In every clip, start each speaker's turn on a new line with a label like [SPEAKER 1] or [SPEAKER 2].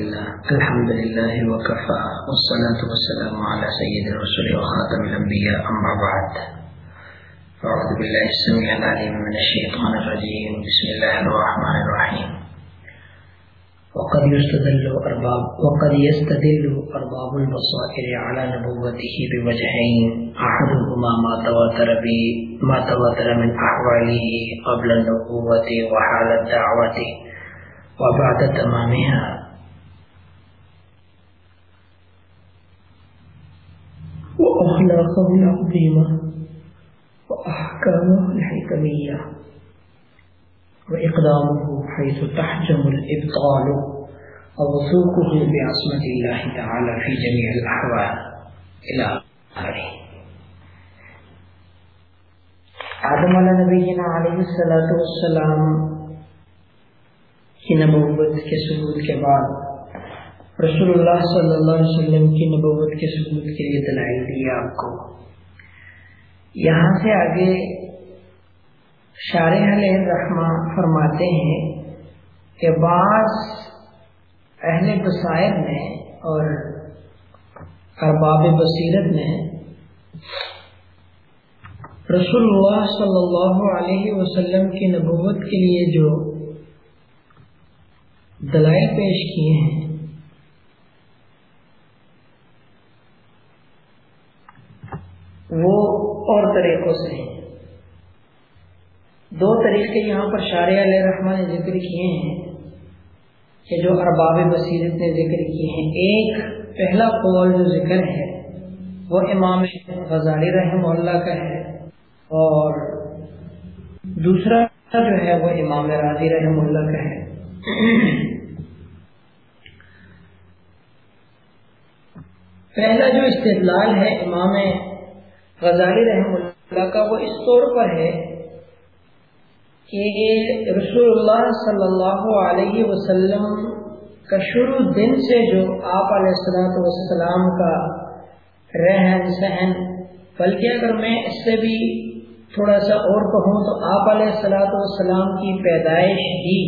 [SPEAKER 1] الحمد لله وكفى. والصلاة والسلام على سيد الرسل وخاتم الأنبياء. أما بعد. فأعوذ بالله السميع العليم من الشيطان الرجيم. بسم الله الرحمن الرحيم. وقد يستدل أرباب وقد يستدل أرباب البصائر على نبوته بوجهين. أحدهما ما تواتر به ما تواتر من أحواله قبل النبوة وحال الدعوة. وبعد تمامها وأخلاقه العظيمة وأحكامه الحكمية وإقدامه حيث تحجم الإبطال ووثوقه بعصمة الله تعالى في جميع الأحوال إلى آخره. آدم علیہ نبینا علیہ السلام کی نبوت کے ثبوت کے بعد رسول اللہ صلی اللہ علیہ وسلم کی نبوت کے ثبوت کے لیے دلائل دیا آپ کو۔ یہاں سے آگے شارح علیہ رحمہ فرماتے ہیں کہ بعض اہل بصائر نے اور ارباب بصیرت نے رسول اللہ صلی اللہ علیہ وسلم کی نبوت کے لیے جو دلائل پیش کیے ہیں وہ اور طریقوں سے ہیں۔ دو طریقے یہاں پر شارع علیہ رحمٰ نے ذکر کیے ہیں کہ جو ارباب بصیرت نے ذکر کیے ہیں۔ ایک پہلا قول جو ذکر ہے وہ امام غزالی رحم اللہ کا ہے اور دوسرا جو ہے وہ امام راضی رحم اللہ کا ہے۔ پہلا جو استدلال ہے امام غزالی رحم اللہ کا وہ اس طور پر ہے کہ رسول اللہ صلی اللہ علیہ وسلم کا شروع دن سے جو آپ علیہ السلاۃ والسلام کا رہن سہن، بلکہ اگر میں اس سے بھی تھوڑا سا اور کہوں تو آپ علیہ السلاۃ والسلام کی پیدائش ہی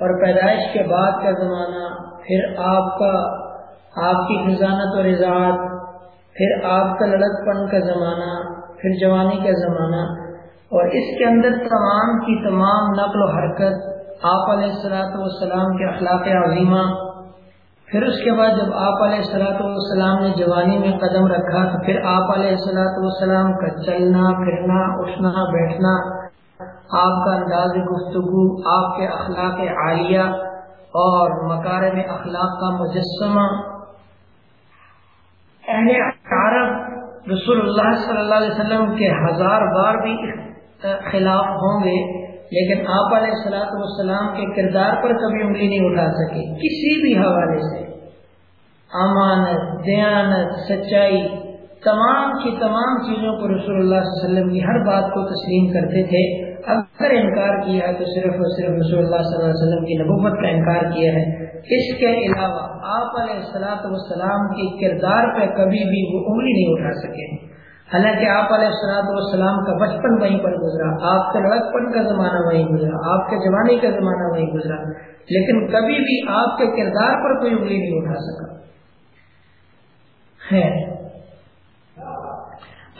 [SPEAKER 1] اور پیدائش کے بعد کا زمانہ، پھر آپ کا، آپ کی خزانت و رضاعت پھر آپ کا لڑک پن کا زمانہ، پھر جوانی کا زمانہ، اور اس کے اندر تمام کی تمام نقل و حرکت آپ علیہ السلاۃ والسلام کے اخلاق عظیمہ۔ پھر اس کے بعد جب آپ علیہ السلاۃ والسلام نے جوانی میں قدم رکھا تو پھر آپ علیہ السلاۃ والسلام کا چلنا، پھرنا، اٹھنا، بیٹھنا، آپ کا انداز گفتگو، آپ کے اخلاق عالیہ اور مکارم اخلاق کا مجسمہ۔ اہل عرب رسول اللہ صلی اللہ علیہ وسلم کے ہزار بار بھی خلاف ہوں گے، لیکن آپ علیہ السلاۃ والسلام کے کردار پر کبھی انگلی نہیں اٹھا سکے۔ کسی بھی حوالے سے۔ امانت، دیانت، سچائی، تمام کی تمام چیزوں کو رسول اللہ صلی اللہ علیہ وسلم کی ہر بات کو تسلیم کرتے تھے۔ اگر انکار کیا تو صرف اور صرف رسول اللہ صلی اللہ علیہ وسلم کی نبوت کا انکار کیا ہے۔ اس کے علاوہ آپ علیہ السلاۃ والسلام کی کردار پہ کبھی بھی وہ انگلی نہیں اٹھا سکے۔ حالانکہ آپ علیہ السلاۃ والسلام کا بچپن وہیں پر گزرا، آپ کے لڑکپن کا زمانہ وہیں گزرا، آپ کے جوانی کا زمانہ وہیں گزرا، لیکن کبھی بھی آپ کے کردار پر کوئی انگلی نہیں اٹھا سکا۔ ہے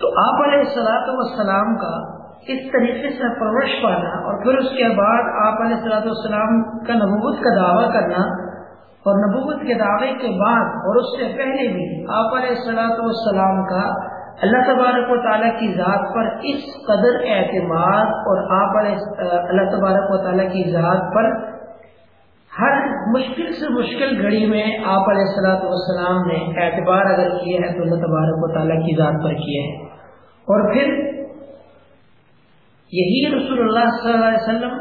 [SPEAKER 1] تو آپ علیہ السلاۃ والسلام کا اس طریقے سے پرورش پانا اور پھر اس کے بعد آپ علیہ السلاۃ والسلام کا نبوت کا دعویٰ کرنا اور نبوت کے دعوے کے بعد اور اس سے پہلے بھی آپ علیہ السلاۃ والسلام کا اللہ تبارک و تعالیٰ کی ذات پر اس قدر اعتماد اور آپ علیہ اللہ تبارک و تعالیٰ کی ذات پر ہر مشکل سے مشکل گھڑی میں آپ علیہ السلاۃ والسلام نے اعتبار اگر کیے ہیں تو اللہ تبارک و تعالیٰ کی ذات پر کیے ہیں۔ اور پھر یہی رسول اللہ صلی اللہ علیہ وسلم؟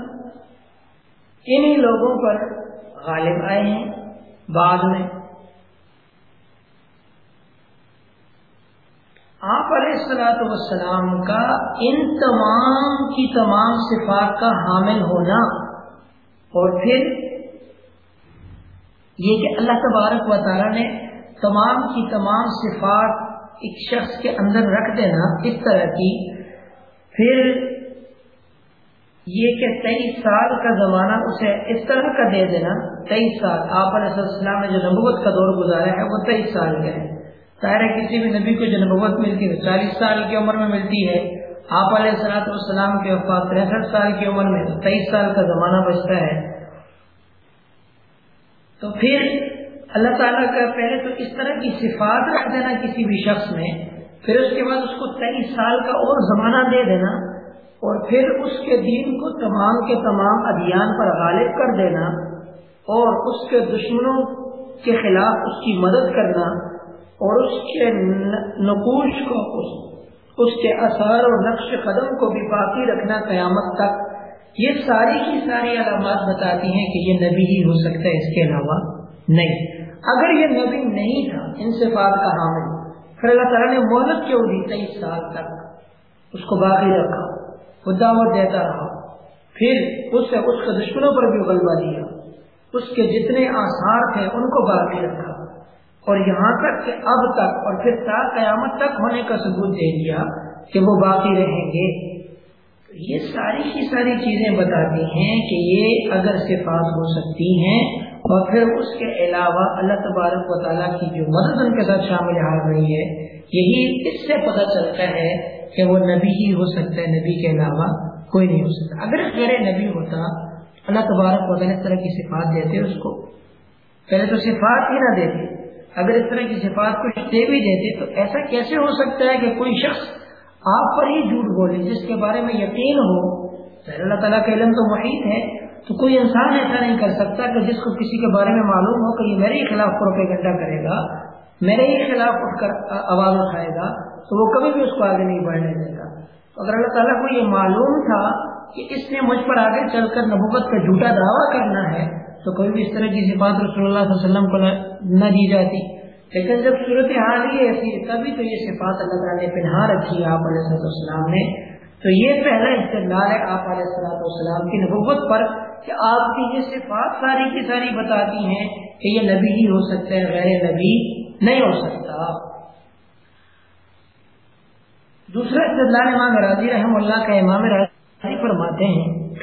[SPEAKER 1] انہی لوگوں پر غالب آئے ہیں، بعد میں۔ آپ علیہ السلاۃ والسلام کا ان تمام کی تمام صفات کا حامل ہونا اور پھر یہ کہ اللہ تبارک و تعالیٰ نے تمام کی تمام صفات ایک شخص کے اندر رکھ دینا اس طرح کی۔ پھر یہ کہ تیئیس سال کا زمانہ اسے اس طرح کا دے دینا، تیئیس سال۔ آپ علیہ السلام نے جو نبوت کا دور گزارا ہے، وہ تیئیس سال کا ہے۔ ظاہر ہے کسی بھی نبی کو جو نبوت ملتی ہے، چالیس سال کی عمر میں ملتی ہے۔ آپ علیہ السلاۃ والسلام کے وفات تریسٹھ سال کی عمر میں تیئیس سال کا زمانہ بچتا ہے۔ تو پھر اللہ تعالیٰ کا پہلے تو اس طرح کی صفات رکھ دینا کسی بھی شخص میں، پھر اس کے بعد اس کو تیئیس سال کا اور زمانہ دے دینا۔ اور پھر اس کے دین کو تمام کے تمام ادیان پر غالب کر دینا اور اس کے دشمنوں کے خلاف اس کی مدد کرنا اور اس کے نقوش کو اس, اس کے اثر اور نقش قدم کو بھی باقی رکھنا قیامت تک۔ یہ ساری کی ساری علامات بتاتی ہیں کہ یہ نبی ہی ہو سکتا ہے اس کے علاوہ نہیں۔ اگر یہ نبی نہیں تھا ان سے بات کا حامل پھر اللہ تعالیٰ نے مہلت کیوں دی تیئیس سال تک؟ اس کو باقی رکھا۔ وہ دعوت دیتا رہا۔ پھر اس سے اس کے دشمنوں پر بھی غلبہ دیا۔ اس کے جتنے آثار تھے ان کو باقی رکھا۔ اور یہاں تک کہ اب تک اور پھر تا قیامت تک ہونے کا ثبوت دے دیا کہ وہ باقی رہیں گے۔ یہ ساری کی ساری چیزیں بتاتی ہیں کہ یہ اگر صفات ہو سکتی ہیں اور پھر اس کے علاوہ اللہ تبارک و تعالیٰ کی جو مدد ان کے ساتھ شامل حال رہی ہے، یہی اس سے پتہ چلتا ہے کہ وہ نبی ہی ہو سکتا ہے، نبی کے علاوہ کوئی نہیں ہو سکتا۔ اگر غیر نبی ہوتا، اللہ تبارک و اس طرح کی صفات دیتے اس کو۔ پہلے تو صفات ہی نہ دیتے۔ اگر اس طرح کی صفات کو دے بھی دیتے، تو ایسا کیسے ہو سکتا ہے کہ کوئی شخص آپ پر ہی جھوٹ بولے، جس کے بارے میں یقین ہو؟ اللہ تعالیٰ کا علم تو محیط ہے، تو کوئی انسان ایسا نہیں کر سکتا کہ جس کو کسی کے بارے میں معلوم ہو کہ یہ میرے ہی خلاف پروپیگنڈا کرے گا، میرے ہی خلاف اٹھ کر آواز اٹھائے گا۔ تو وہ کبھی بھی اس کو آگے نہیں بڑھنے دے گا اگر اللہ تعالیٰ کو یہ معلوم تھا کہ اس نے مجھ پر آگے چل کر نبوت کا جھوٹا دعویٰ کرنا ہے، تو کوئی بھی اس طرح کی صفات رسول اللہ صلی اللہ علیہ وسلم کو نہ دی جاتی۔ لیکن جب صورت حال ہی ایسی ہے، تبھی تو یہ صفات اللہ تعالیٰ نے پنہا رکھی ہے آپ علیہ السلام نے تو یہ پہلا استعمال ہے آپ علیہ السلام والسلام کی نبوت پر کہ آپ کی یہ صفات ساری کی ساری بتاتی ہیں کہ یہ نبی ہی ہو سکتا ہے غیر نبی نہیں ہو سکتا۔ دوسرا استدلال امام راضی رحم اللہ کا امام راضی فرماتے ہیں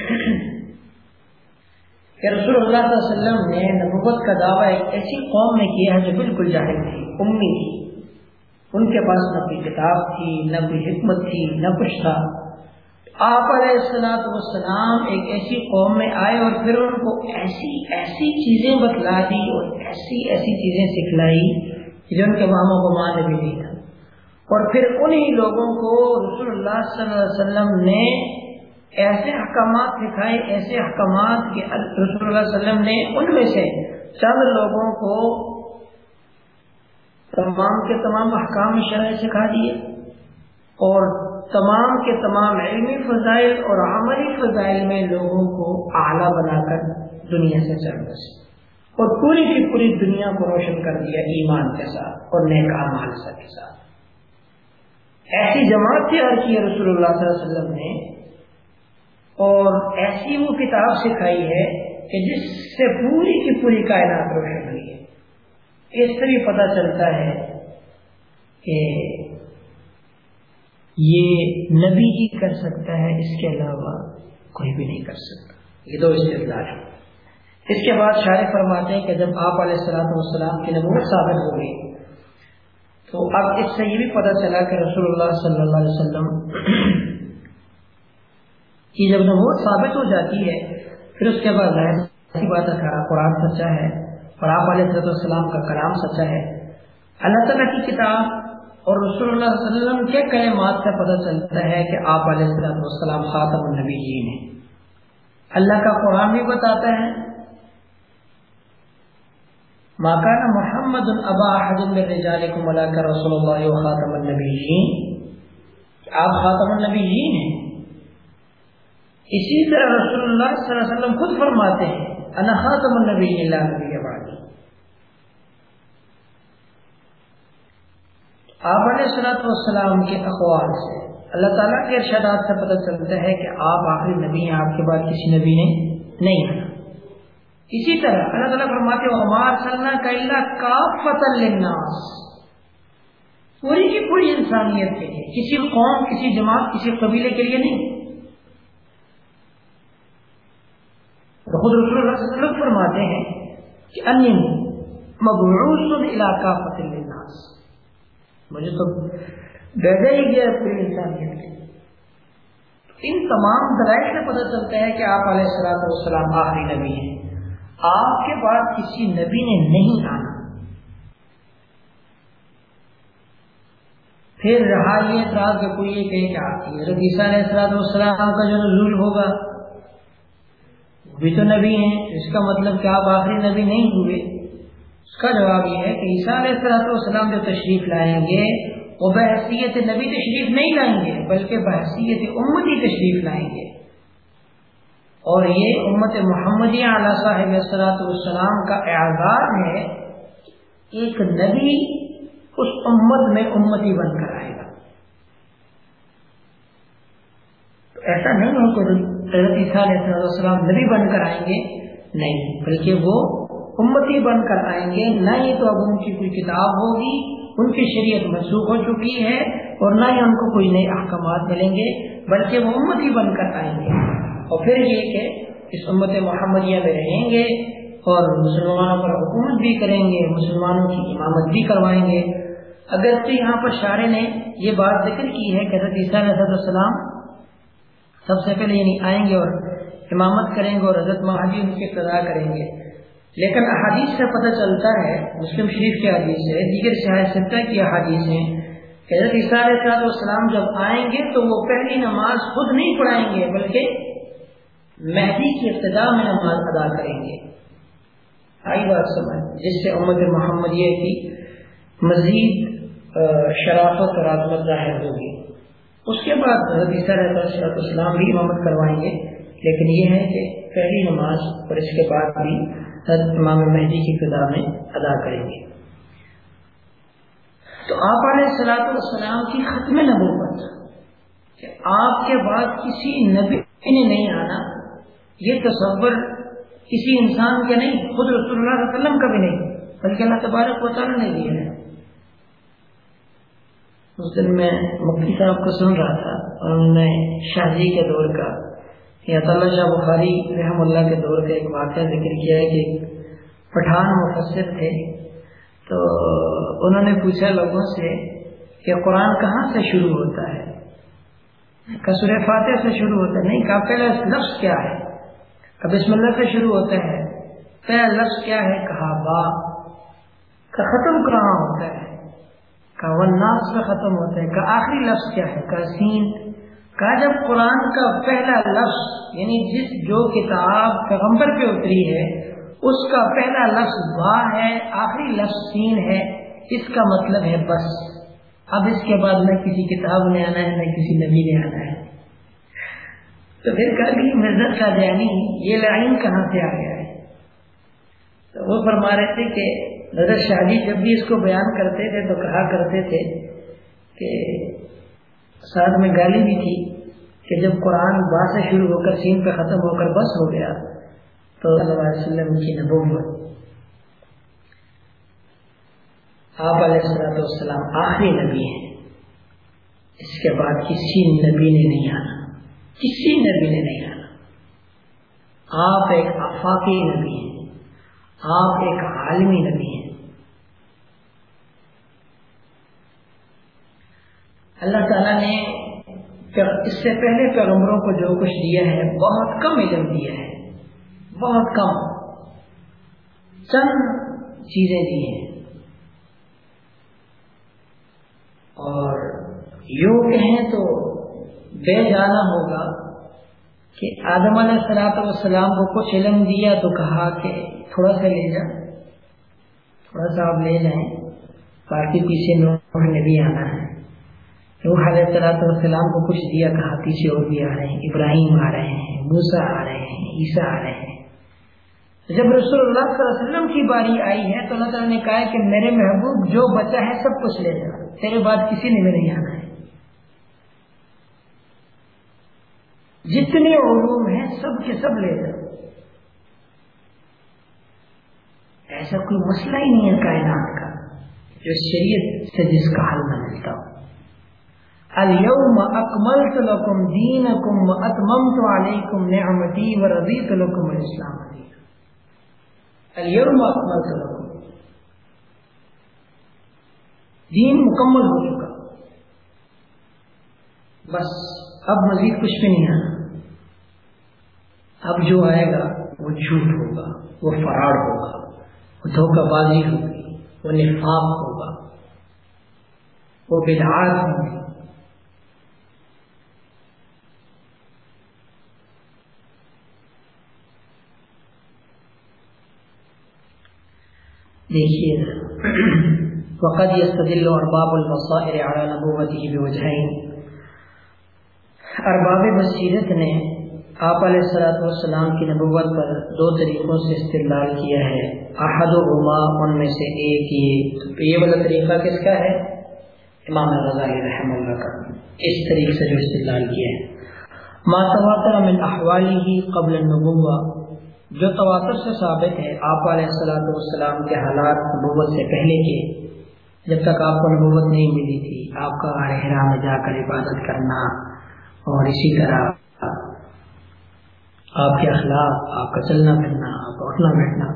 [SPEAKER 1] کہ رسول اللہ صلی اللہ علیہ وسلم نے نبوت کا دعویٰ ایک ایسی قوم میں کیا ہے جو بالکل جاہل تھی، امی تھی۔ ان کے پاس نہ کوئی کتاب تھی، نہ کوئی حکمت تھی، نہ کچھ تھا۔ آپ علیہ السلاط والسلام ایک ایسی قوم میں آئے اور پھر ان کو ایسی ایسی چیزیں بتلا دی اور ایسی ایسی چیزیں سکھلائی جو ان کے ماما کو مان بھی نہیں تھا اور پھر انہی لوگوں کو رسول اللہ صلی اللہ علیہ وسلم نے ایسے احکامات دکھائے، ایسے احکامات کہ رسول اللہ علیہ وسلم نے ان میں سے چند لوگوں کو تمام کے تمام احکام شرح سکھا دیے اور تمام کے تمام علمی فضائل اور عملی فضائل میں لوگوں کو اعلیٰ بنا کر دنیا سے چل بسے اور پوری کی پوری دنیا کو روشن کر دیا ایمان کے ساتھ اور نیک مانسا کے ساتھ۔ ایسی جماعت تیار کی ہے رسول اللہ صلی اللہ علیہ وسلم نے، اور ایسی وہ کتاب سکھائی ہے کہ جس سے پوری کی پوری کائنات روشن ہوئی ہے۔ اس سے بھی پتہ چلتا ہے کہ یہ نبی ہی کر سکتا ہے، اس کے علاوہ کوئی بھی نہیں کر سکتا۔ یہ دو استدلال اس کے بعد شاعر فرماتے ہیں کہ جب آپ علیہ السلام والسلام کی نبوت ثابت ہو گئی تو اب اس سے یہ بھی پتہ چلا کہ رسول اللہ صلی اللہ علیہ وسلم کی جب نبوت ثابت ہو جاتی ہے، پھر اس کے بعد ایسی بات ہے قرآن سچا ہے اور آپ علیہ السلام کا کلام سچا ہے۔ اللہ تعالیٰ کی کتاب اور رسول اللہ صلی اللہ علیہ وسلم کے کلمات سے پتہ چلتا ہے کہ آپ علیہ السلام خاتم النبی جی ہیں۔ اللہ کا قرآن بھی بتاتا ہے ماکان محمد البا احد الرجالکم ولکن رسول اللہ و خاتم النبیین آپ خاتم النبیین ہیں. اسی طرح رسول اللہ صلی اللہ علیہ وسلم خود فرماتے ہیں انا خاتم النبیین اللہ نبی کے بعد آپ علیہ الصلوۃ والسلام کے اقوال سے، اللہ تعالیٰ کے ارشادات سے پتہ چلتا ہے کہ آپ آخری نبی ہیں، آپ کے بعد کسی نبی نے نہیں ہے اسی طرح اللہ تعالیٰ فرماتے ہمار صلاح کا اللہ کا فتح لناس پوری کی پوری انسانیت کے لیے، کسی قوم، کسی جماعت، کسی قبیلے کے لیے نہیں۔ خود رسول اللہ صلی اللہ علیہ وسلم فرماتے ہیں کہ انی مبعوث علاقہ فتح الناس مجھے تو بھیجا ہی گیا پوری انسانیت کے ان تمام دلائل سے پتہ چلتا ہے کہ آپ علیہ السلام والسلام آخری نبی ہیں۔ آپ کے بعد کسی نبی نے نہیں آنا۔ پھر رہا یہ اعتراض کہ کوئی یہ کہے کہ آپ کی حضرت عیسیٰ علیہ السلام والسلام کا جو نزول ہوگا، وہ بھی تو نبی ہیں، اس کا مطلب کہ آپ آخری نبی نہیں ہوئے۔ اس کا جواب یہ ہے کہ عیسیٰ علیہ السلام والسلام جو تشریف لائیں گے، وہ بحثیت نبی تشریف نہیں لائیں گے، بلکہ بحثیت امتی تشریف لائیں گے۔ اور یہ امت محمدی علیہ صاحب صلاحت والسلام کا اعزاز ہے، ایک نبی اس امت میں امتی بن کر آئے گا۔ تو ایسا نہیں ہو کہ حضرت عیسیٰ علیہ السلام نبی بن کر آئیں گے، نہیں، بلکہ وہ امتی بن کر آئیں گے۔ نہ ہی تو اب ان کی کوئی کتاب ہوگی، ان کی شریعت منسوخ ہو چکی ہے اور نہ ہی ان کو کوئی نئے احکامات ملیں گے، بلکہ وہ امت ہی بن کر آئیں گے۔ اور پھر یہ کہ اس امت محمدیہ میں رہیں گے اور مسلمانوں پر حکومت بھی کریں گے، مسلمانوں کی امامت بھی کروائیں گے۔ اگر تو یہاں پر شاعر نے یہ بات ذکر کی ہے کہ حضرت عیسیٰ علیہ السلام سب سے پہلے یعنی آئیں گے اور امامت کریں گے اور حضرت مہاجی ان کی ابتدا کریں گے۔ لیکن احادیث سے پتہ چلتا ہے، مسلم شریف کی حدیث ہے دیگر سیاست کی احادیث ہیں کہ حضرت عیسیٰ علیہ السلام جب آئیں گے تو وہ پہلی نماز خود نہیں پڑھائیں گے، بلکہ مہدی کی ابتدا میں نماز ادا کریں گے۔ آئی بات سمجھ۔ جس سے امت محمد یہ کی مزید شرافت اور عظمت ظاہر ہوگی۔ اس کے بعد حضرت عیسیٰ علیہ السلام بھی امامت کروائیں گے۔ لیکن یہ ہے کہ پہلی نماز اور اس کے بعد بھی حضرت امام مہدی کی فضا میں ادا کریں گے۔ تو آپ علیہ السلاط والسلام کی ختم نبوت، کہ آپ کے بعد کسی نبی نے نہیں آنا یہ تصور کسی انسان کے نہیں، خود رسول اللہ علیہ وسلم کا بھی نہیں، بلکہ اللہ تبارک و تعالیٰ نے دیا ہے۔ اس دن میں مفتی صاحب کو سن رہا تھا اور انہوں نے شاہ جی کے دور کا، یا طلّہ شاہ بخاری رحم اللہ کے دور کا ایک واقعہ ذکر کیا ہے کہ پٹھان مفسر تھے۔ تو انہوں نے پوچھا لوگوں سے کہ قرآن کہاں سے شروع ہوتا ہے؟ کسور فاتح سے شروع ہوتا ہے۔ نہیں، کہا پہلا لفظ کیا ہے؟ بسم اللہ سے شروع ہوتا ہے پہلا لفظ کیا ہے؟ کہا با کا ختم کہاں ہوتا ہے؟ کہا وناس سے ختم ہوتا ہے۔ کہ آخری لفظ کیا ہے؟ کا سین۔ کہا جب قرآن کا پہلا لفظ یعنی جس جو کتاب پیغمبر پہ اتری ہے، اس کا پہلا لفظ وا ہے، آخری لفظ سین ہے۔ اس کا مطلب ہے بس۔ اب اس کے بعد نہ کسی کتاب نے آنا ہے، نہ کسی نبی نے آنا ہے۔ تو پھر کہا کہ مرزت کا جانی یہ لائن کہاں سے آ گیا ہے؟ تو وہ فرما رہے تھے کہ نظر شادی جب بھی اس کو بیان کرتے تھے تو کہا کرتے تھے کہ ساتھ میں گالی بھی تھی کہ جب قرآن با سے شروع ہو کر سین پہ ختم ہو کر بس ہو گیا تو اللہ علیہ وسلم کی نبوت۔ آپ علیہ السلام والسلام آخری نبی ہیں۔ اس کے بعد کسی نبی نے نہیں آنا۔ کسی نبی نے نہیں آنا آپ ایک آفاقی نبی ہیں۔ آپ ایک عالمی نبی ہیں۔ اللہ تعالیٰ نے اس سے پہلے پیغمبروں کو جو کچھ دیا ہے، بہت کم علم دیا ہے۔ بہت کم۔ چند چیزیں دی ہیں۔ اور یوں کہیں تو بے جانا ہوگا کہ آدم علیہ السلاط والسلام کو کچھ علم دیا تو کہا کہ تھوڑا سا لے جا، تھوڑا سا آپ لے جائیں باقی پیچھے نوح نے بھی آنا ہے۔ روح علیہ السلاۃ والسلام کو کچھ دیا، کہا پیچھے اور بھی آ رہے ہیں۔ ابراہیم آ رہے ہیں موسا آ رہے ہیں، عیسیٰ آ رہے ہیں۔ جب رسول اللہ صلی اللہ علیہ وسلم کی باری آئی ہے تو اللہ تعالیٰ نے کہا کہ میرے محبوب جو بچہ ہے سب کچھ لے جا، تیرے بعد کسی نے بھی نہیں آنا ہے۔ جتنے علوم ہیں سب کے سب لے جا ایسا کوئی مسئلہ ہی نہیں ہے کائنات کا جو شریعت سے جس کا حل نہ ملتا ہو۔ اليوم اکملت لکم دینکم و اتممت علیکم نعمتی و رضیت لکم الاسلام اليوم اکملت لکم۔ دین مکمل ہو چکا۔ بس اب مزید کچھ بھی نہیں آنا اب جو آئے گا وہ جھوٹ ہوگا، وہ فراڈ ہوگا، وہ دھوکہ بازی ہوگی، وہ نفاق ہوگا، وہ بدعات ہوں دیکھیے، وقد يستدل ارباب البصائر على نبوته بوجهين۔ ارباب بصیرت نے آپ علیہ السلاۃ والسلام کی نبوت پر دو طریقوں سے استدلال کیا ہے۔ احد و عما ان میں سے ایک یہ۔ یہ والا طریقہ کس کا ہے؟ امام غزالی رحم اللہ کا۔ اس طریقے سے جو استدلال کیا ہے۔ ما تواتر من احوالی ہی قبل النبوہ جو تواتر سے ثابت ہے آپ علیہ السلاۃ والسلام کے حالات نبوت سے پہلے کے۔ جب تک آپ کو نبوت نہیں ملی تھی، آپ کا حرام میں جا کر عبادت کرنا اور اسی طرح آپ کے اخلاق، آپ کا چلنا پھرنا، آپ کا اٹھنا بیٹھنا۔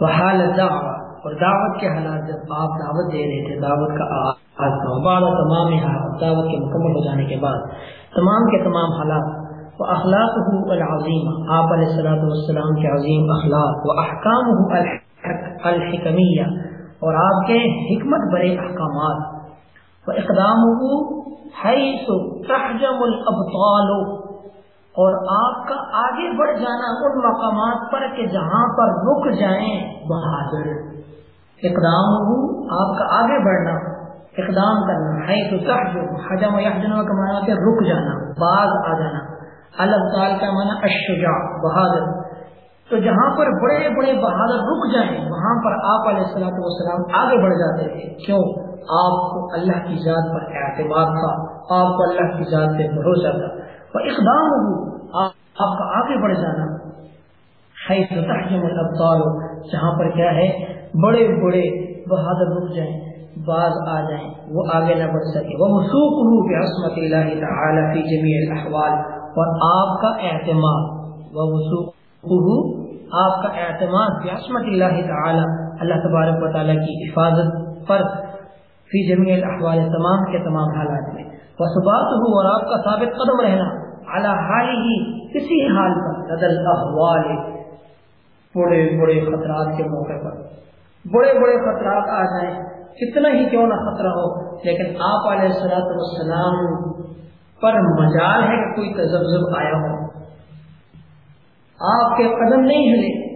[SPEAKER 1] وہ حالت دعوت، اور دعوت کے حالات جب آپ دعوت دے رہے تھے، دعوت کا آغاز بعد تمام حالات، دعوت کے مکمل ہو جانے کے بعد، تمام کے تمام حالات۔ وہ اخلاق ہو العظیم، آپ علیہ السلاۃ والسلام کے عظیم اخلاق۔ و احکام ہو الحکمیہ، اور آپ کے حکمت برے احکامات۔ و اقدام ہو حیث تحجم الابطال اور آپ کا آگے بڑھ جانا ان مقامات پر کہ جہاں پر رک جائیں، بہادر۔ اقدام ہو، آپ کا آگے بڑھنا۔ اقدام کرنا۔ ہے تو حجم و یحجن کا مانا کہ رک جانا، باز آ جانا۔ اللہ تعالی کا مانا اشجاع بہادر۔ تو جہاں پر بڑے بڑے بہادر رک جائیں، وہاں پر آپ علیہ السلام والسلام آگے بڑھ جاتے تھے۔ کیوں؟ آپ کو اللہ کی ذات پر اعتماد تھا۔ آپ کو اللہ کی ذات پہ بھروسہ تھا۔ اقدام ہو آپ کا آگے بڑھ جانا. جہاں پر کیا ہے؟ بڑے بڑے بہادر رک جائیں بعض آ جائیں، وہ آگے نہ بڑھ سکے. وہ مسوخ ہو عصمت اللہ تعالی فی جمیع الاحوال اور آپ کا اعتماد. وہ مسوخ ہو آپ کا اعتماد عصمت اللہ تعالی اللہ تبارک و تعالی کی حفاظت پر. فی جمیع الاحوال تمام کے تمام حالات میں. وسبات ہو اور آپ کا ثابت قدم رہنا اعلیٰ حال ہی کسی حال پر ردل احوال بڑے بڑے خطرات کے موقع پر۔ بڑے بڑے خطرات آ جائیں، کتنا ہی کیوں نہ خطرہ ہو، لیکن آپ علیہ السلاۃ والسلام پر مجال ہے کہ کوئی تجزب آیا ہو۔ آپ کے قدم نہیں ہلے،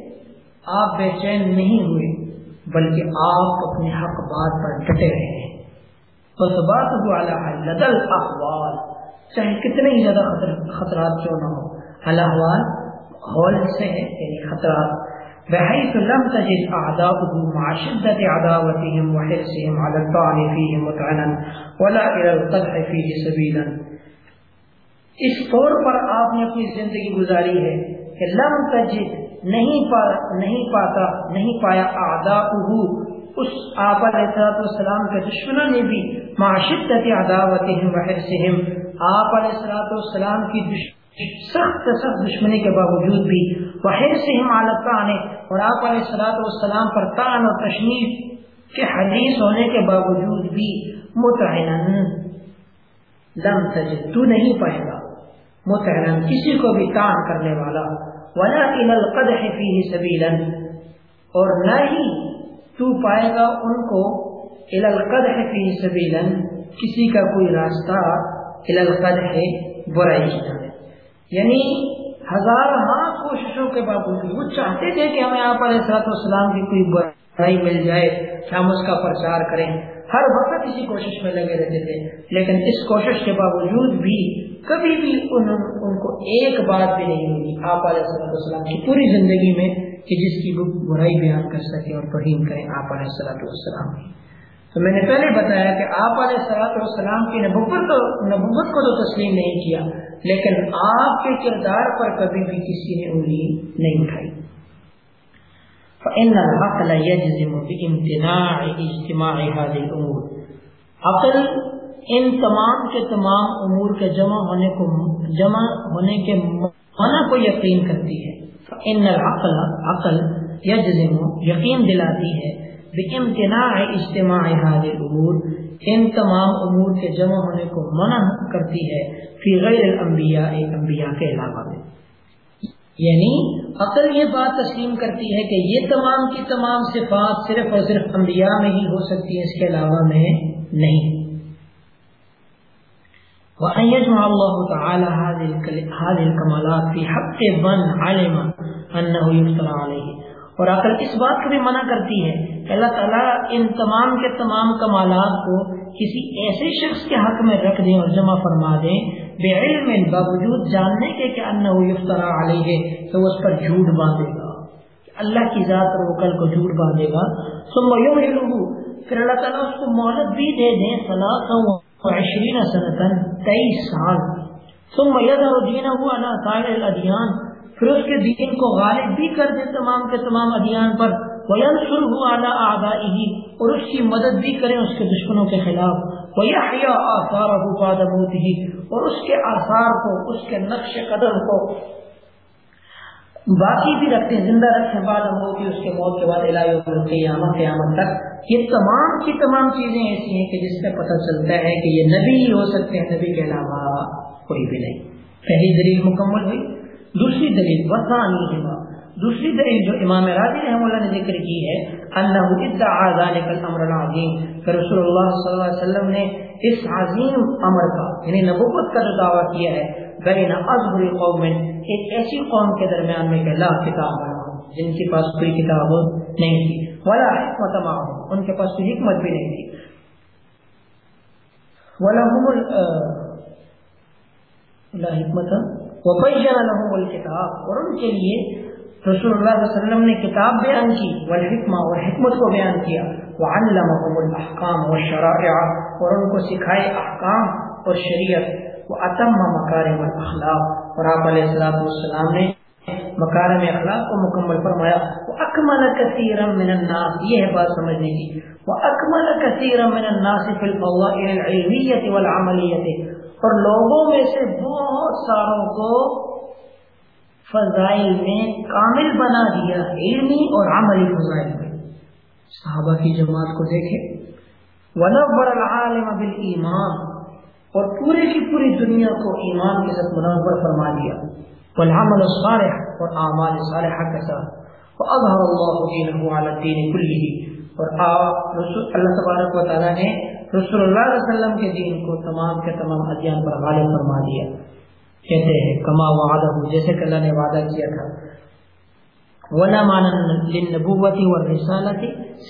[SPEAKER 1] آپ بے چین نہیں ہوئے، بلکہ آپ اپنے حق بات پر ڈٹے رہے ہیں۔ لدل احوال چاہے کتنے ہی زیادہ خطرات کیوں نہ ہو الاحوال ہول سے ہے یعنی خطرات. بحيث لم تجد مع شدة عداوتهم وحرصهم على الطعن فيه متعنا ولا إلى القدح فيه سبيلا. اس طور پر آپ نے اپنی زندگی گزاری ہے کہ لم تجد، نہیں پا نہیں پاتا، نہیں پایا اعداؤه اس آپ علیہ السلام کے دشمنوں نے بھی معاشدت عداوتهم وحرصهم آپ علیہ السلام والسلام کی سخت سخت دشمنی کے باوجود بھی وحرصهم على الطعن، اور آپ علیہ الصلوۃ والسلام پر طعن اور تشنیع کے حدیث ہونے کے باوجود بھی متعنا لم تجد تو نہیں پائے گا۔ متعنا کسی کو بھی طعن کرنے والا ولا الى القدح فيه سبيلا، اور نہ ہی تو پائے گا ان کو فی سبیلا کسی کا کوئی راستہ برائی یعنی ہزار ہاں کوششوں کے باوجود وہ چاہتے تھے کہ ہمیں آپ علیہ صلاحت والسلام کی کوئی برائی مل جائے، کہ ہم اس کا پرچار کریں۔ ہر وقت اسی کوشش میں لگے رہتے تھے، لیکن اس کوشش کے باوجود بھی کبھی بھی ان, ان کو ایک بات بھی نہیں ہوئی۔ آپ علیہ صلاحت والسلام کی پوری زندگی میں کہ جس کی وہ برائی بیان کر سکے اور توہین کریں آپ علیہ السلاۃ والسلام کی۔ تو میں نے پہلے بتایا کہ آپ علیہ السلاۃ والسلام کی نبوت کو نبوت کو تو تسلیم نہیں کیا لیکن آپ کے کردار پر کبھی بھی کسی نے انگلی نہیں اٹھائی۔ فإن العقل يجزم بامتناع اجتماع هذه الأمور۔ عقل ان تمام کے تمام امور کے جمع ہونے کو جمع ہونے کے معنی کو یقین کرتی ہے۔ ان العقل، عقل یجزم، یقین دلاتی ہے۔ بامتناع اجتماع هذه الامور، ان تمام امور کے جمع ہونے کو منع کرتی ہے۔ فی غیر الانبیاء، انبیاء کے علاوہ میں یعنی عقل یہ بات تسلیم کرتی ہے کہ یہ تمام کی تمام صفات صرف اور صرف انبیاء میں ہی ہو سکتی ہیں، اس کے علاوہ میں نہیں۔ وأن يجمع الله تعالى هذه الكمالات في حق من علم أنه يفترى عليه. اور عقل اس بات کو بھی منع کرتی ہے کہ اللہ تعالیٰ ان تمام کے تمام کمالات کو کسی ایسے شخص کے حق میں رکھ دیں اور جمع فرما دیں بے علم باوجود جاننے کے کہ ان علیہ تو اس پر جھوٹ باندھے گا اللہ کی ذات اور وہ کل کو جھوٹ باندھے گا تو پھر اللہ تعالیٰ اس کو مہلت بھی دے دیں، صلاح عشرین سنتن تیئیس سال۔ ثم يظهر دينه على سائر الاديان پھر اس کے دین کو غالب بھی کر دے تمام کے تمام ادیان پر۔ وینصر ہوا اعلیٰ آبائی اور اس کی مدد بھی کریں اس کے دشمنوں کے خلاف۔ ویحیا آثار بعد موته۔ اور اس کے آثار کو، اس کے نقش قدم کو باقی بھی رکھتے ہیں، زندہ رکھیں بعد موتی اس کے موت کے بعد الہی قیامت قیامت تک۔ یہ تمام کی تمام چیزیں ایسی ہیں کہ جس سے پتہ چلتا ہے کہ یہ نبی ہی ہو سکتے ہیں، نبی کے علاوہ کوئی بھی نہیں۔ پہلی دلیل مکمل ہوئی، دوسری دلیل وسانی دوسری دلیل جو امام راضی رحم اللہ نے ذکر کی ہے اللہ ادعا الامر العظیم۔ کہ رسول اللہ صلی اللہ علیہ وسلم نے اس عظیم امر کا یعنی نبوت کا جو دعویٰ کیا ہے، بین اظہر قوم ایک ایسی قوم کے درمیان میں کہ لا کتاب جن کے پاس کوئی کتاب نہیں تھی۔ ولا حکمت معهم، ان کے پاس کوئی حکمت بھی نہیں تھی۔ وَلَهُمُ لا حکمت۔ لهم الكتاب، اور ان کے لیے رسول اللہ صلی اللہ علیہ وسلم نے کتاب بیان کی، والحکمہ، اور حکمت کو بیان کیا۔ وعلمهم الاحکام والشرائع، اور ان کو سکھائے احکام اور شریعت۔ واتم مکارم الاخلاق اور آپ علیہ الصلوۃ والسلام نے مکارم اخلاق کو مکمل فرمایا واکمل كثيرا من الناس، یہ ہے بات سمجھنے کی واکمل كثيرا من الناس في الفضائل العلميه والعمليه اور لوگوں میں سے بہت ساروں کو فضائل میں کامل بنا دیا، علمی اور عملی فضائل میں۔ صحابہ کی جماعت کو دیکھے ونور العالم بالایمان اور پورے کی پوری دنیا کو ایمان کے ساتھ منور فرما دیا۔ والعمل الصالح اور اعمال صالحہ کے ساتھ۔ واظهر الله دينه على الدين كله۔ اور اللہ تبارک و تعالی نے رسول اللہ علیہ وسلم کے دین کو تمام کے تمام ادیان پر غالب فرما دیا۔ کہتے ہیں، کما وعدہ، جیسے کہ اللہ نے وعدہ کیا تھا۔ ولا مانا للنبوت والرسالت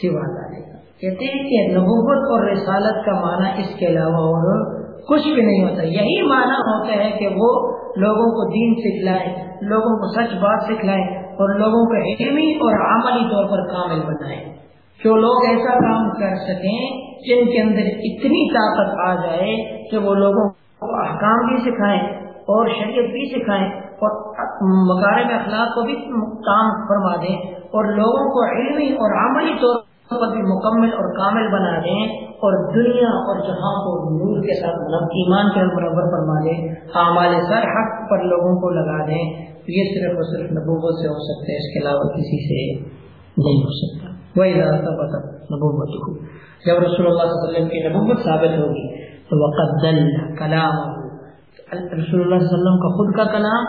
[SPEAKER 1] سوا ذلك۔ کہتے ہیں کہ نبوت اور رسالت کا معنی اس کے علاوہ اور کچھ بھی نہیں ہوتا۔ یہی معنی ہوتا ہے کہ وہ لوگوں کو دین سکھلائے، لوگوں کو سچ بات سکھلائے اور لوگوں کو علمی اور عملی طور پر کامل بنائے۔ جو لوگ ایسا کام کر سکیں جن کے اندر اتنی طاقت آ جائے کہ وہ لوگوں کو احکام بھی سکھائیں اور شریعت بھی سکھائیں اور مکارم اخلاق کو بھی کام فرما دیں اور لوگوں کو علمی اور عملی طور پر بھی مکمل اور کامل بنا دیں اور دنیا اور جہاں کو نور کے ساتھ ایمان کے برابر فرما دیں، اعمال سر حق پر لوگوں کو لگا دیں۔ یہ صرف اور صرف نبوت سے ہو سکتے ہیں اس کے علاوہ کسی سے نہیں ہو سکتا۔ نبوت جب رسول اللہ صلی اللہ علیہ وسلم کی نبوت ثابت ہوگی، تو وقت دل کلام رسول اللہ صلی اللہ علیہ وسلم کا خود کا کلام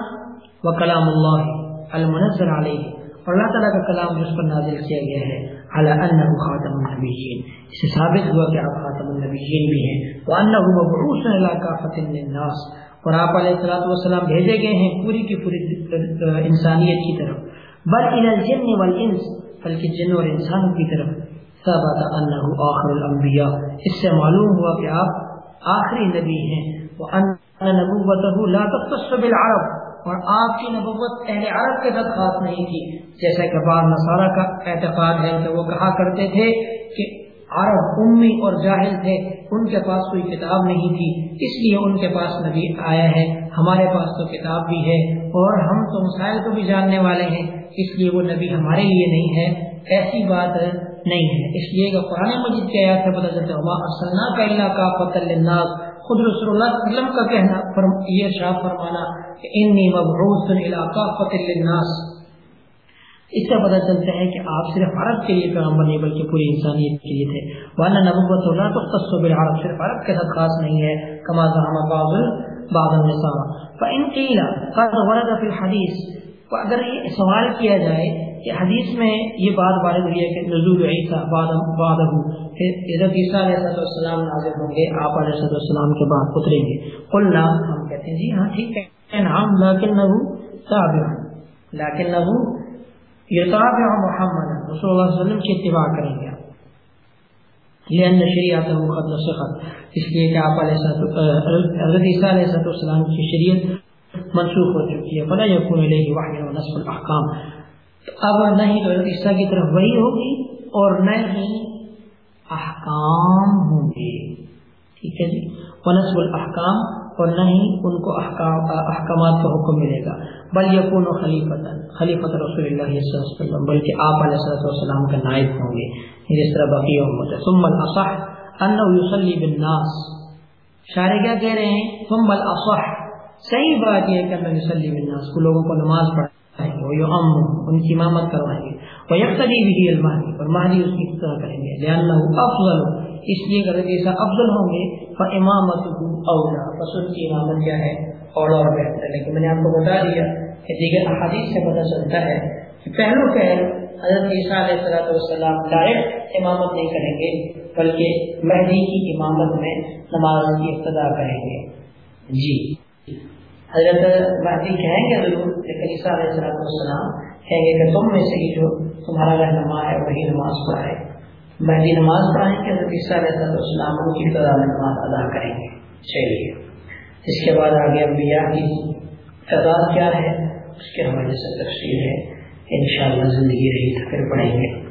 [SPEAKER 1] و کلام اللہ المنظر علیہ اور اللہ تعالیٰ کا کلام جس پر نازل کیا گیا ہے خاتم النبیین اس سے ثابت ہوا کہ آپ خاتم النبیین بھی ہیں. وانه مبعوث الى كافه للناس. اور آپ علیہ الصلوۃ والسلام بھیجے گئے ہیں پوری کی پوری انسانیت کی طرف. بل الجن والانس بلکہ جن اور انسان کی طرف. ثابت انه آخر الانبیاء اس سے معلوم ہوا کہ آپ آخری نبی ہیں. وان نبوته لا تختص بالعرب. اور آپ کی نبوت اہل عرب کے ساتھ خاص نہیں تھی۔ جیسا کہ بعض نصارہ کا اعتقاد ہے کہ وہ کہا کرتے تھے کہ عرب امی اور جاہل تھے، ان کے پاس کوئی کتاب نہیں تھی، اس لیے ان کے پاس نبی آیا ہے، ہمارے پاس تو کتاب بھی ہے اور ہم تو مسائل کو بھی جاننے والے ہیں، اس لیے وہ نبی ہمارے لیے نہیں ہے، ایسی بات نہیں ہے۔ اس لیے کہ قرآن مجید کی آیات سے پتہ چلتا ہے کا اللہ کا فتح خود رسول اللہ علیہ وسلم کا کہنا یہ ارشاد فرمانا کہ انی مبعوث علاقہ فتح الناس اس سے پتہ چلتا ہے کہ آپ صرف عرب کے لیے پیغمبر نہیں، بلکہ پوری انسانیت کے لیے تھے۔ ورنہ نبوت اللہ تو تصوب العرب صرف عرب کے ساتھ خاص نہیں ہے کما زعم بعض بعض النساء۔ فان قیل قد ورد فی الحدیث اگر یہ سوال کیا جائے کہ حدیث میں یہ بات وارد ہوئی ہے کہ نزول عیسیٰ بعد بعد کہ حضرت عیسیٰ علیہ السلام نازل ہوں گے، آپ علیہ السلام کے بعد اتریں گے۔ قلنا، ہم کہتے ہیں جی ہاں ٹھیک ہے۔ نعم لیکن نہو تابع. لیکن نہو یتابع محمد رسول اللہ صلی اللہ علیہ وسلم کی اتباع کریں گے. لأن شریعته قد نسخت. اس لیے کہ آپ علیہ حضرت عیسیٰ علیہ السلام کی شریعت منسوخ ہو چکی ہے. فلا یکون الیہ وحی و نصف الاحکام. اب نہ ہی حضرت عیسیٰ کی طرف وہی ہوگی اور نہ ہی احکام ہوں گے. ٹھیک ہے جی؟ ونسب الحکام اور نہ ہی ان کو احکامات کا حکم ملے گا۔ بل یقون و خلیفت خلیفت رسول اللہ صلی اللہ علیہ وسلم، بلکہ آپ علیہ صلاح والسلام کا نائب ہوں گے۔ جس طرح باقی امت ہے۔ ثم الاصح انه يصلي بالناس۔ شارع کیا کہہ رہے ہیں؟ ثم الاصح، صحیح بات یہ کہ اللہ يصلي بالناس کو لوگوں کو نماز پڑھائیں گے وہ پڑھ ان کی امامت کروائیں گے۔ وہ یکسری بھی المانی اور مہدی اس کی طرح کریں گے لہٰذا افضل اس لیے اگر ایسا افضل ہوں گے تو امامت اولا بس ان کی امامت کیا ہے اور اور بہتر لیکن میں نے آپ کو بتا دیا کہ دیگر احادیث سے پتہ چلتا ہے کہ پہلو پہل حضرت عیسیٰ علیہ السلط والسلام ڈائریکٹ امامت نہیں کریں گے، بلکہ مہدی کی امامت میں نماز کی ابتدا کریں گے۔ جی۔ حضرت مہدی کہیں گے ضرور، لیکن عیسیٰ علیہ السلام کہیں گے کہ تم میں سے ہی جو تمہارا رہنما ہے، وہی نماز پڑھائے مہدی نماز پڑھائیں گے حضرت عیسیٰ علیہ تو اسلام کی طرح نماز ادا کریں گے۔ چلیے۔ اس کے بعد آگے انبیاء کی تعداد کیا ہے؟ اس کے حوالے سے تفصیل ہے۔ انشاءاللہ زندگی رہی تو پھر پڑھیں گے۔